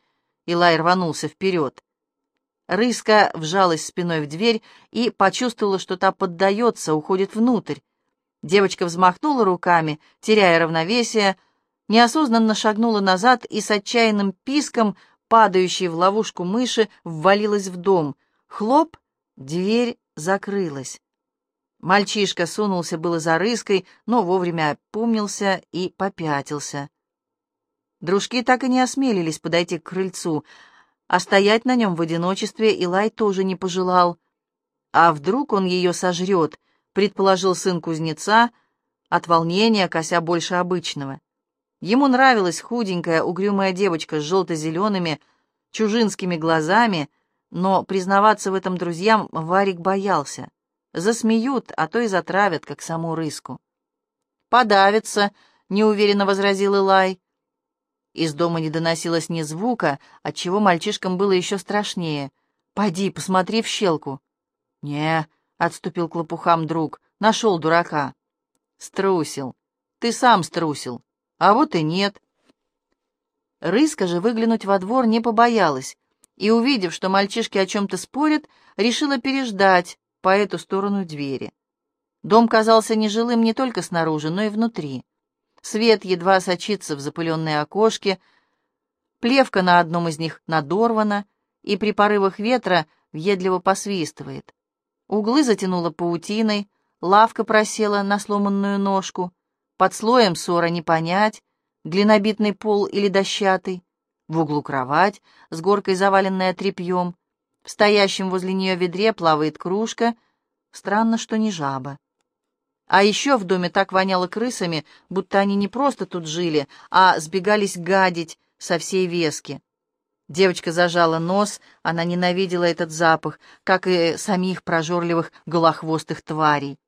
Илай рванулся вперед. Рыска вжалась спиной в дверь и почувствовала, что та поддается, уходит внутрь. Девочка взмахнула руками, теряя равновесие, неосознанно шагнула назад и с отчаянным писком, падающей в ловушку мыши, ввалилась в дом. Хлоп, дверь закрылась. Мальчишка сунулся было за рыской, но вовремя опомнился и попятился. Дружки так и не осмелились подойти к крыльцу — а стоять на нем в одиночестве Илай тоже не пожелал. А вдруг он ее сожрет, предположил сын кузнеца, от волнения кося больше обычного. Ему нравилась худенькая, угрюмая девочка с желто-зелеными, чужинскими глазами, но признаваться в этом друзьям Варик боялся. Засмеют, а то и затравят, как саму рыску. «Подавится», — неуверенно возразил Илай. Из дома не доносилось ни звука, отчего мальчишкам было еще страшнее. «Поди, посмотри в щелку». «Не», — отступил к лопухам друг, — «нашел дурака». «Струсил. Ты сам струсил. А вот и нет». Рыска же выглянуть во двор не побоялась, и, увидев, что мальчишки о чем-то спорят, решила переждать по эту сторону двери. Дом казался нежилым не только снаружи, но и внутри. Свет едва сочится в запыленные окошки, плевка на одном из них надорвана и при порывах ветра въедливо посвистывает. Углы затянуло паутиной, лавка просела на сломанную ножку, под слоем ссора не понять, глинобитный пол или дощатый, в углу кровать с горкой, заваленная тряпьем, в стоящем возле нее ведре плавает кружка, странно, что не жаба. А еще в доме так воняло крысами, будто они не просто тут жили, а сбегались гадить со всей вески. Девочка зажала нос, она ненавидела этот запах, как и самих прожорливых голохвостых тварей.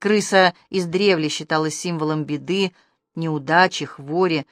Крыса издревле считалась символом беды, неудачи, хвори.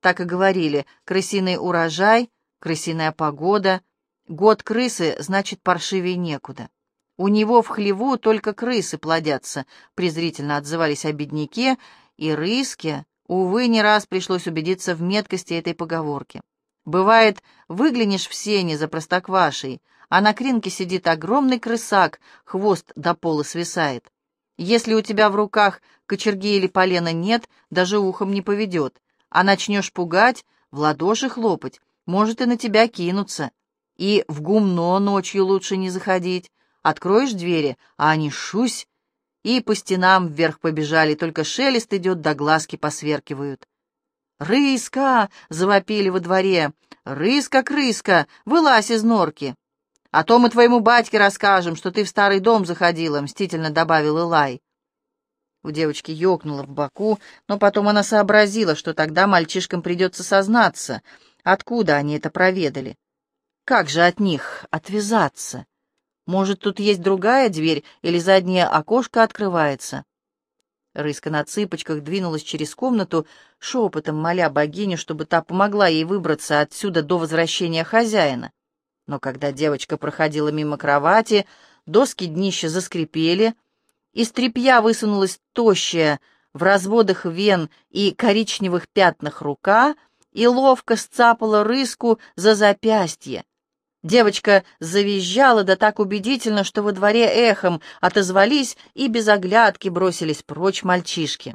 Так и говорили, крысиный урожай, крысиная погода. Год крысы, значит, паршивей некуда. У него в хлеву только крысы плодятся, презрительно отзывались о бедняке, и рыске, увы, не раз пришлось убедиться в меткости этой поговорки. Бывает, выглянешь в сене за простоквашей, а на кринке сидит огромный крысак, хвост до пола свисает. Если у тебя в руках кочерги или полена нет, даже ухом не поведет, а начнешь пугать, в ладоши хлопать, может и на тебя кинуться. И в гумно ночью лучше не заходить, Откроешь двери, а они шусь, и по стенам вверх побежали, только шелест идет, да глазки посверкивают. «Рыска!» — завопили во дворе. «Рыска, крыска, вылазь из норки!» «А то мы твоему батьке расскажем, что ты в старый дом заходила», — мстительно добавил Илай. У девочки ёкнуло в боку, но потом она сообразила, что тогда мальчишкам придется сознаться, откуда они это проведали. Как же от них отвязаться? Может, тут есть другая дверь или заднее окошко открывается? Рыска на цыпочках двинулась через комнату, шепотом моля богиню, чтобы та помогла ей выбраться отсюда до возвращения хозяина. Но когда девочка проходила мимо кровати, доски днища заскрипели, из тряпья высунулась тощая, в разводах вен и коричневых пятнах рука и ловко сцапала рыску за запястье. Девочка завизжала да так убедительно, что во дворе эхом отозвались и без оглядки бросились прочь мальчишки.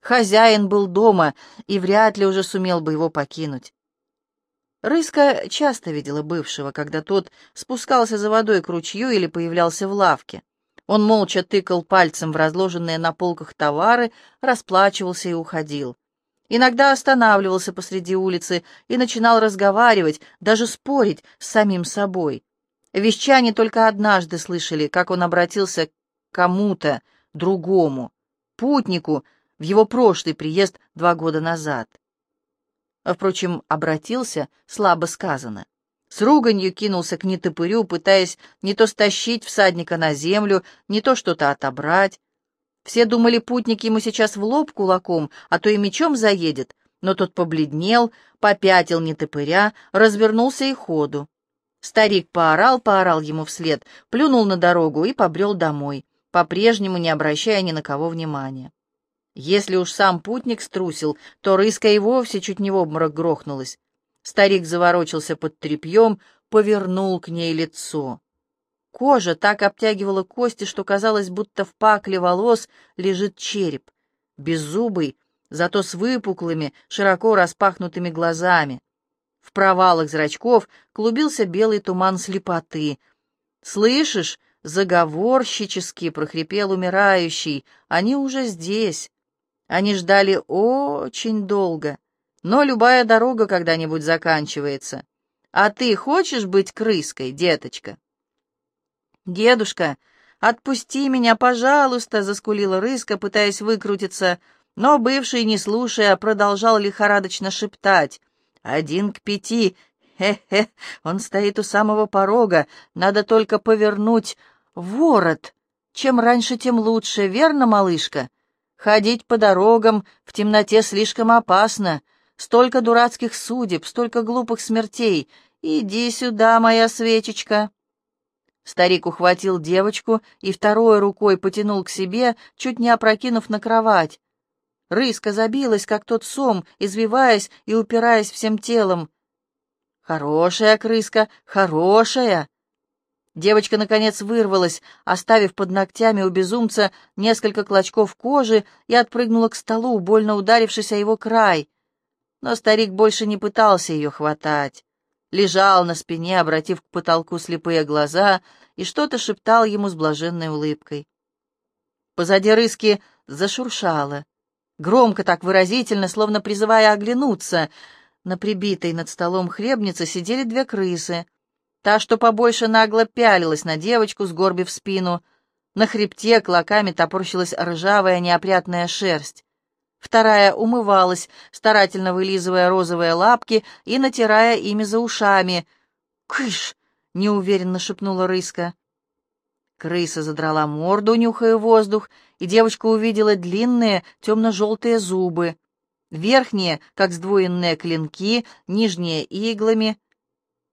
Хозяин был дома и вряд ли уже сумел бы его покинуть. Рыска часто видела бывшего, когда тот спускался за водой к ручью или появлялся в лавке. Он молча тыкал пальцем в разложенные на полках товары, расплачивался и уходил. Иногда останавливался посреди улицы и начинал разговаривать, даже спорить с самим собой. Вещане только однажды слышали, как он обратился к кому-то другому, путнику, в его прошлый приезд два года назад. Впрочем, обратился, слабо сказано. С руганью кинулся к нетопырю, пытаясь не то стащить всадника на землю, не то что-то отобрать. Все думали, путник ему сейчас в лоб кулаком, а то и мечом заедет, но тот побледнел, попятил нетопыря, развернулся и ходу. Старик поорал, поорал ему вслед, плюнул на дорогу и побрел домой, по-прежнему не обращая ни на кого внимания. Если уж сам путник струсил, то рыска и вовсе чуть не в обморок грохнулась. Старик заворочился под тряпьем, повернул к ней лицо. Кожа так обтягивала кости, что казалось, будто в пакле волос лежит череп, беззубый, зато с выпуклыми, широко распахнутыми глазами. В провалах зрачков клубился белый туман слепоты. «Слышишь?» — заговорщически прохрипел умирающий. «Они уже здесь. Они ждали очень долго, но любая дорога когда-нибудь заканчивается. А ты хочешь быть крыской, деточка?» «Дедушка, отпусти меня, пожалуйста!» — заскулила рыска, пытаясь выкрутиться, но бывший, не слушая, продолжал лихорадочно шептать. «Один к пяти! Хе-хе! Он стоит у самого порога, надо только повернуть ворот! Чем раньше, тем лучше, верно, малышка?» Ходить по дорогам в темноте слишком опасно. Столько дурацких судеб, столько глупых смертей. Иди сюда, моя свечечка. Старик ухватил девочку и второй рукой потянул к себе, чуть не опрокинув на кровать. Рыска забилась, как тот сом, извиваясь и упираясь всем телом. «Хорошая крыска, хорошая!» Девочка, наконец, вырвалась, оставив под ногтями у безумца несколько клочков кожи и отпрыгнула к столу, больно ударившись о его край. Но старик больше не пытался ее хватать. Лежал на спине, обратив к потолку слепые глаза, и что-то шептал ему с блаженной улыбкой. Позади рыски зашуршало. Громко так выразительно, словно призывая оглянуться. На прибитой над столом хлебнице сидели две крысы — Та, что побольше нагло пялилась на девочку, сгорбив спину. На хребте клоками топорщилась ржавая неопрятная шерсть. Вторая умывалась, старательно вылизывая розовые лапки и натирая ими за ушами. «Кыш!» — неуверенно шепнула рыска. Крыса задрала морду, нюхая воздух, и девочка увидела длинные темно-желтые зубы. Верхние, как сдвоенные клинки, нижние иглами —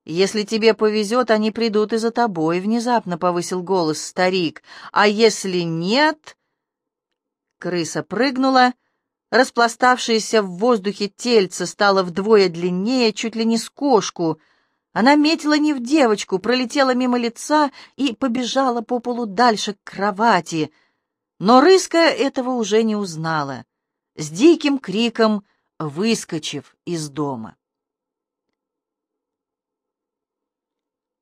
«Если тебе повезет, они придут и за тобой», — внезапно повысил голос старик. «А если нет...» Крыса прыгнула, распластавшееся в воздухе тельце стало вдвое длиннее, чуть ли не с кошку. Она метила не в девочку, пролетела мимо лица и побежала по полу дальше к кровати. Но рыска этого уже не узнала, с диким криком выскочив из дома.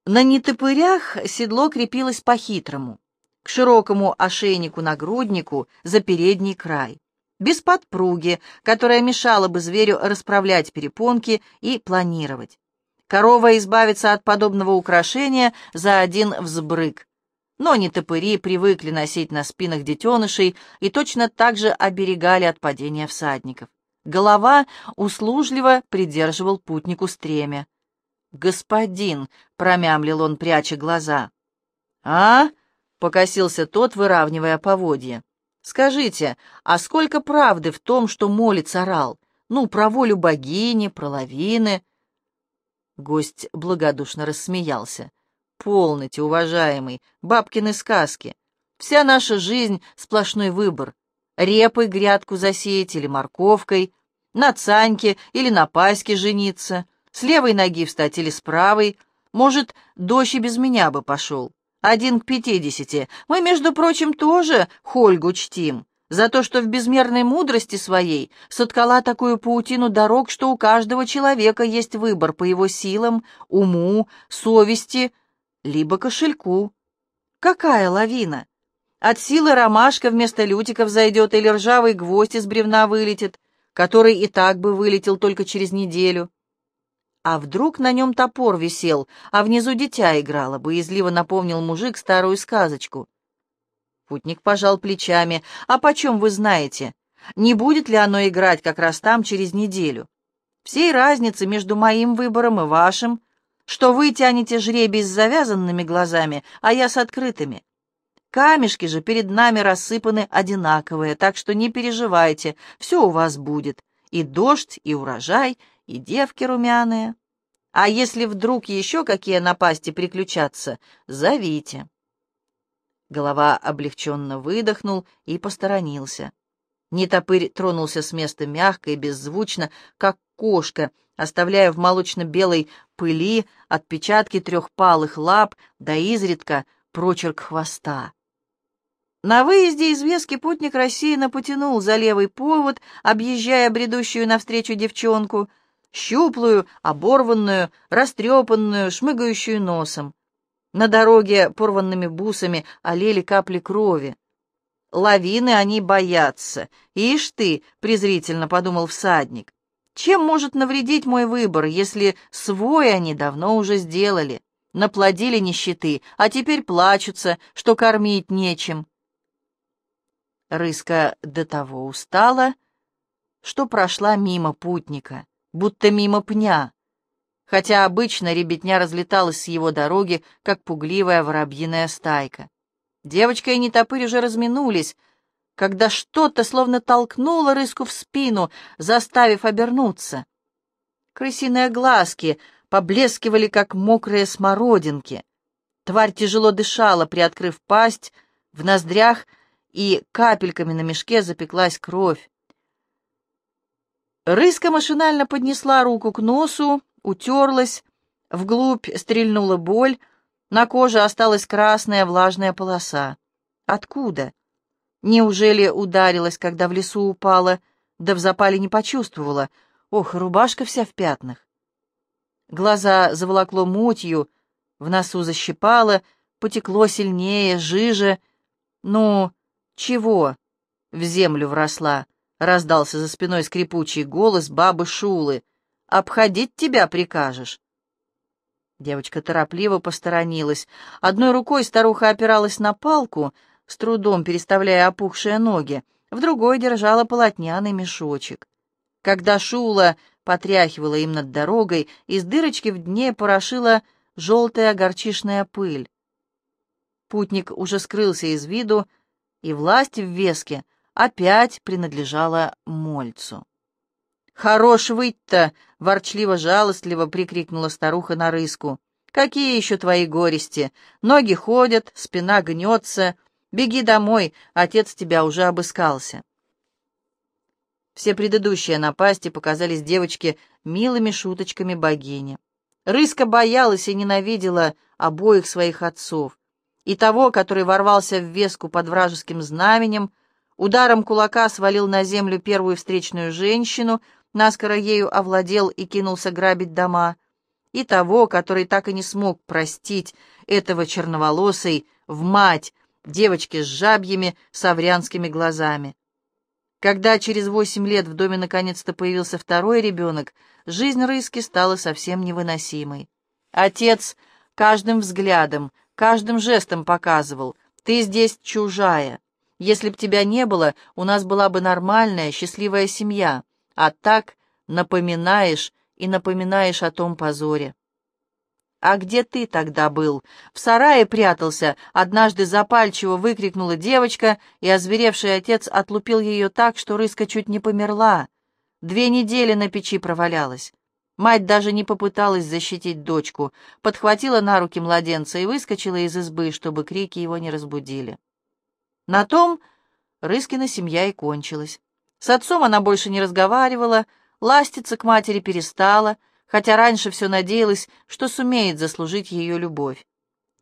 На нетопырях седло крепилось по-хитрому, к широкому ошейнику-нагруднику за передний край, без подпруги, которая мешала бы зверю расправлять перепонки и планировать. Корова избавится от подобного украшения за один взбрык. Но нетопыри привыкли носить на спинах детенышей и точно так же оберегали от падения всадников. Голова услужливо придерживал путнику стремя. «Господин!» — промямлил он, пряча глаза. «А?» — покосился тот, выравнивая поводья. «Скажите, а сколько правды в том, что молится орал? Ну, про волю богини, про лавины?» Гость благодушно рассмеялся. «Полноте, уважаемый, бабкины сказки. Вся наша жизнь — сплошной выбор. Репой грядку засеять или морковкой, на Цаньке или на Паське жениться, с левой ноги встать или с правой. Может, дождь и без меня бы пошел. Один к пятидесяти. Мы, между прочим, тоже Хольгу чтим за то, что в безмерной мудрости своей соткала такую паутину дорог, что у каждого человека есть выбор по его силам, уму, совести, либо кошельку. Какая лавина! От силы ромашка вместо лютиков зайдет или ржавый гвоздь из бревна вылетит, который и так бы вылетел только через неделю. А вдруг на нем топор висел, а внизу дитя играло, боязливо напомнил мужик старую сказочку. Путник пожал плечами. «А почем вы знаете? Не будет ли оно играть как раз там через неделю? Всей разницы между моим выбором и вашим, что вы тянете жребий с завязанными глазами, а я с открытыми. Камешки же перед нами рассыпаны одинаковые, так что не переживайте, все у вас будет. И дождь, и урожай, и девки румяные. А если вдруг еще какие напасти приключатся, зовите». Голова облегченно выдохнул и посторонился. Нетопырь тронулся с места мягко и беззвучно, как кошка, оставляя в молочно-белой пыли отпечатки трехпалых лап, да изредка прочерк хвоста. На выезде из Вески путник рассеянно потянул за левый повод, объезжая бредущую навстречу девчонку, щуплую, оборванную, растрепанную, шмыгающую носом. На дороге порванными бусами олели капли крови. Лавины они боятся. Ишь ты, презрительно подумал всадник. Чем может навредить мой выбор, если свой они давно уже сделали? Наплодили нищеты, а теперь плачутся, что кормить нечем. Рыска до того устала, что прошла мимо путника, будто мимо пня хотя обычно ребятня разлеталась с его дороги, как пугливая воробьиная стайка. Девочка и нетопырь уже разминулись, когда что-то словно толкнуло рыску в спину, заставив обернуться. Крысиные глазки поблескивали, как мокрые смородинки. Тварь тяжело дышала, приоткрыв пасть, в ноздрях и капельками на мешке запеклась кровь. Рыска машинально поднесла руку к носу, утерлась, вглубь стрельнула боль, на коже осталась красная влажная полоса. Откуда? Неужели ударилась, когда в лесу упала, да в запале не почувствовала? Ох, рубашка вся в пятнах. Глаза заволокло мутью, в носу защипало, потекло сильнее, жиже. Ну, чего? В землю вросла, раздался за спиной скрипучий голос бабы Шулы — Обходить тебя прикажешь. Девочка торопливо посторонилась. Одной рукой старуха опиралась на палку, с трудом переставляя опухшие ноги, в другой держала полотняный мешочек. Когда Шула потряхивала им над дорогой, из дырочки в дне порошила желтая горчишная пыль. Путник уже скрылся из виду, и власть в Веске опять принадлежала Мольцу. «Хорош выть-то!» — ворчливо-жалостливо прикрикнула старуха на рыску. «Какие еще твои горести? Ноги ходят, спина гнется. Беги домой, отец тебя уже обыскался». Все предыдущие напасти показались девочке милыми шуточками богини. Рыска боялась и ненавидела обоих своих отцов. И того, который ворвался в веску под вражеским знаменем, ударом кулака свалил на землю первую встречную женщину — наскоро ею овладел и кинулся грабить дома, и того, который так и не смог простить этого черноволосой в мать, девочки с жабьими саврянскими глазами. Когда через восемь лет в доме наконец-то появился второй ребенок, жизнь Рыски стала совсем невыносимой. Отец каждым взглядом, каждым жестом показывал, ты здесь чужая. Если б тебя не было, у нас была бы нормальная, счастливая семья, а так напоминаешь и напоминаешь о том позоре. «А где ты тогда был?» «В сарае прятался», — однажды запальчиво выкрикнула девочка, и озверевший отец отлупил ее так, что рыска чуть не померла. Две недели на печи провалялась. Мать даже не попыталась защитить дочку, подхватила на руки младенца и выскочила из избы, чтобы крики его не разбудили. На том Рыскина семья и кончилась. С отцом она больше не разговаривала, ластиться к матери перестала, хотя раньше все надеялась, что сумеет заслужить ее любовь.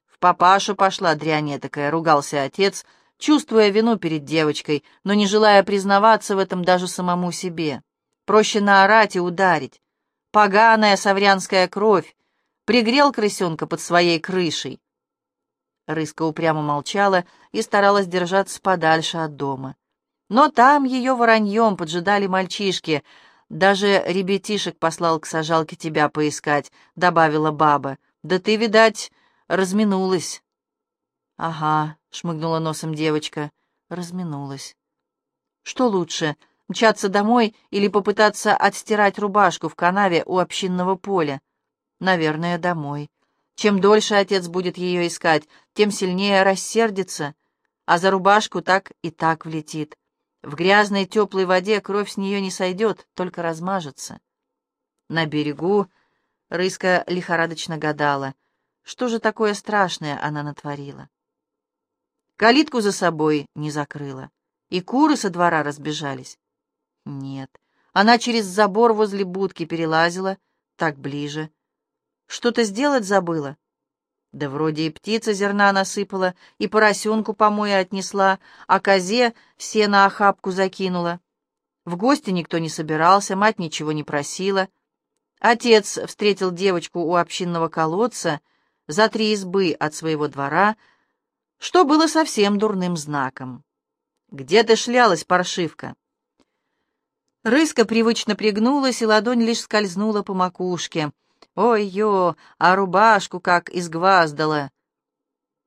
В папашу пошла дрянь такая, ругался отец, чувствуя вину перед девочкой, но не желая признаваться в этом даже самому себе. Проще наорать и ударить. Поганая саврянская кровь. Пригрел крысенка под своей крышей. Рыска упрямо молчала и старалась держаться подальше от дома. Но там ее вороньем поджидали мальчишки. Даже ребятишек послал к сажалке тебя поискать, — добавила баба. Да ты, видать, разминулась. Ага, — шмыгнула носом девочка, — разминулась. Что лучше, мчаться домой или попытаться отстирать рубашку в канаве у общинного поля? Наверное, домой. Чем дольше отец будет ее искать, тем сильнее рассердится, а за рубашку так и так влетит. В грязной теплой воде кровь с нее не сойдет, только размажется. На берегу Рыска лихорадочно гадала, что же такое страшное она натворила. Калитку за собой не закрыла, и куры со двора разбежались. Нет, она через забор возле будки перелазила, так ближе. Что-то сделать забыла? Да вроде и птица зерна насыпала, и поросенку помоя отнесла, а козе все на охапку закинула. В гости никто не собирался, мать ничего не просила. Отец встретил девочку у общинного колодца за три избы от своего двора, что было совсем дурным знаком. «Где ты шлялась, паршивка?» Рыска привычно пригнулась, и ладонь лишь скользнула по макушке — Ой-ё, а рубашку как изгваздала.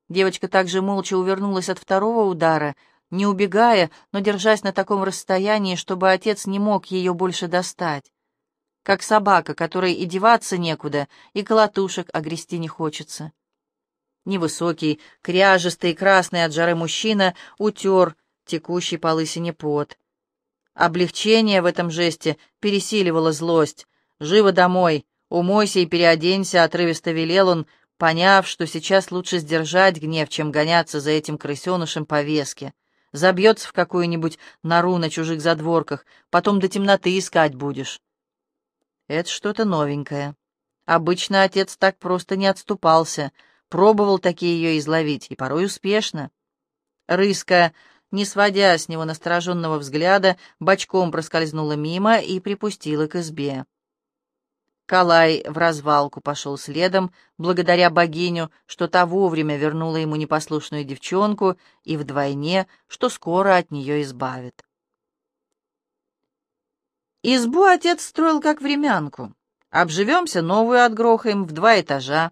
Девочка также молча увернулась от второго удара, не убегая, но держась на таком расстоянии, чтобы отец не мог ее больше достать. Как собака, которой и деваться некуда, и колотушек огрести не хочется. Невысокий, кряжистый, красный от жары мужчина утер текущий по лысине пот. Облегчение в этом жесте пересиливало злость. «Живо домой! «Умойся и переоденься», — отрывисто велел он, поняв, что сейчас лучше сдержать гнев, чем гоняться за этим крысенышем по веске. Забьется в какую-нибудь нору на чужих задворках, потом до темноты искать будешь. Это что-то новенькое. Обычно отец так просто не отступался, пробовал такие ее изловить, и порой успешно. Рыска, не сводя с него настороженного взгляда, бочком проскользнула мимо и припустила к избе. Калай в развалку пошел следом, благодаря богиню, что та вовремя вернула ему непослушную девчонку, и вдвойне, что скоро от нее избавит. Избу отец строил как времянку. Обживемся, новую отгрохаем в два этажа.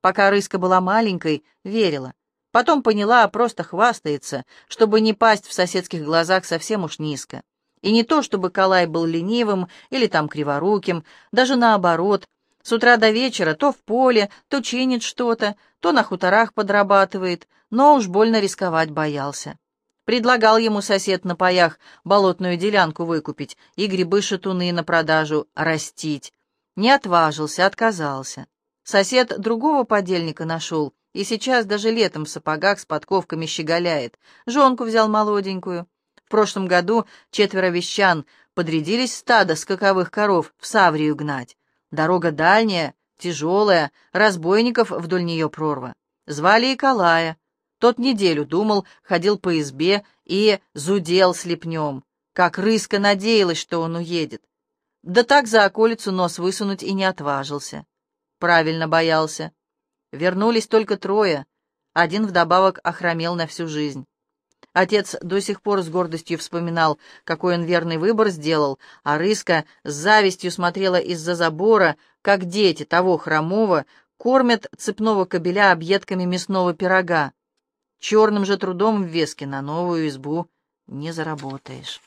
Пока рыска была маленькой, верила. Потом поняла, просто хвастается, чтобы не пасть в соседских глазах совсем уж низко. И не то, чтобы Калай был ленивым или там криворуким, даже наоборот. С утра до вечера то в поле, то чинит что-то, то на хуторах подрабатывает, но уж больно рисковать боялся. Предлагал ему сосед на паях болотную делянку выкупить и грибы-шатуны на продажу растить. Не отважился, отказался. Сосед другого подельника нашел, и сейчас даже летом в сапогах с подковками щеголяет. Жонку взял молоденькую. В прошлом году четверо вещан подрядились стадо скаковых коров в Саврию гнать. Дорога дальняя, тяжелая, разбойников вдоль нее прорва. Звали Иколая. Тот неделю думал, ходил по избе и зудел слепнем. Как рыска надеялась, что он уедет. Да так за околицу нос высунуть и не отважился. Правильно боялся. Вернулись только трое. Один вдобавок охромел на всю жизнь. Отец до сих пор с гордостью вспоминал, какой он верный выбор сделал, а Рыска с завистью смотрела из-за забора, как дети того хромого кормят цепного кобеля объедками мясного пирога. Черным же трудом в веске на новую избу не заработаешь.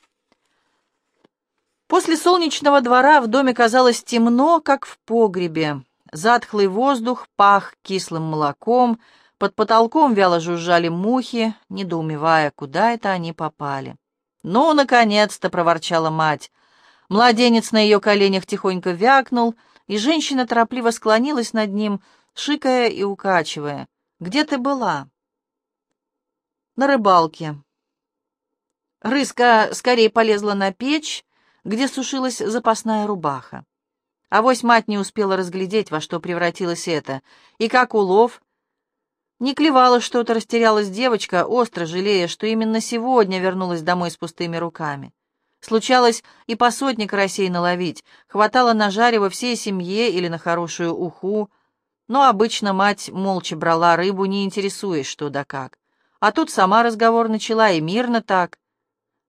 После солнечного двора в доме казалось темно, как в погребе. Затхлый воздух пах кислым молоком, под потолком вяло жужжали мухи, недоумевая, куда это они попали. «Ну, наконец-то!» — проворчала мать. Младенец на ее коленях тихонько вякнул, и женщина торопливо склонилась над ним, шикая и укачивая. «Где ты была?» «На рыбалке». Рыска скорее полезла на печь, где сушилась запасная рубаха. Авось мать не успела разглядеть, во что превратилось это, и как улов. Не клевала что-то, растерялась девочка, остро жалея, что именно сегодня вернулась домой с пустыми руками. Случалось и по сотне карасей наловить, хватало на жарево всей семье или на хорошую уху, но обычно мать молча брала рыбу, не интересуясь, что да как. А тут сама разговор начала, и мирно так.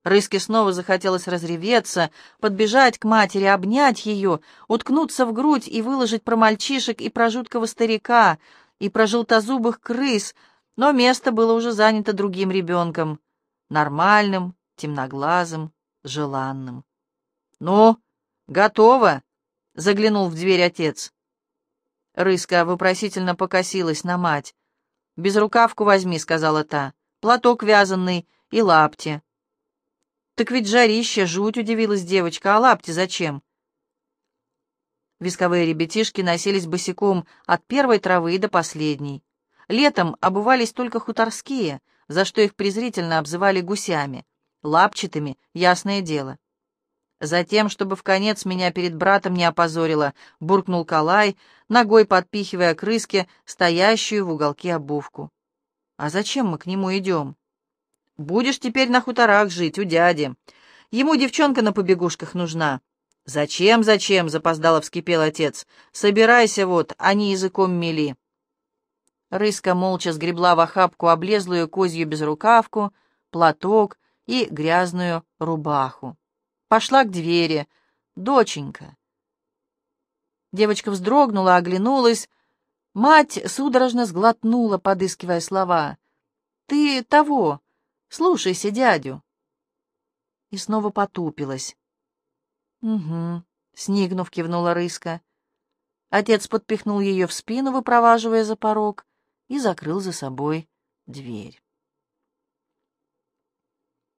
Рыске снова захотелось разреветься, подбежать к матери, обнять ее, уткнуться в грудь и выложить про мальчишек и про жуткого старика, и про желтозубых крыс, но место было уже занято другим ребенком, нормальным, темноглазым, желанным. «Ну, готово?» — заглянул в дверь отец. Рыска вопросительно покосилась на мать. «Безрукавку возьми», — сказала та, — «платок вязанный и лапти». «Так ведь жарище, жуть!» — удивилась девочка. «А лапти зачем?» Висковые ребятишки носились босиком от первой травы до последней. Летом обувались только хуторские, за что их презрительно обзывали гусями. Лапчатыми, ясное дело. Затем, чтобы в конец меня перед братом не опозорило, буркнул Калай, ногой подпихивая крыске стоящую в уголке обувку. «А зачем мы к нему идем?» Будешь теперь на хуторах жить, у дяди. Ему девчонка на побегушках нужна. Зачем, зачем, запоздало вскипел отец. Собирайся вот, они языком мели. Рыска молча сгребла в охапку облезлую козью безрукавку, платок и грязную рубаху. Пошла к двери. «Доченька!» Девочка вздрогнула, оглянулась. Мать судорожно сглотнула, подыскивая слова. «Ты того, Слушайся дядю. И снова потупилась. Угу, снигнув, кивнула рыска. Отец подпихнул ее в спину, выпроваживая за порог, и закрыл за собой дверь.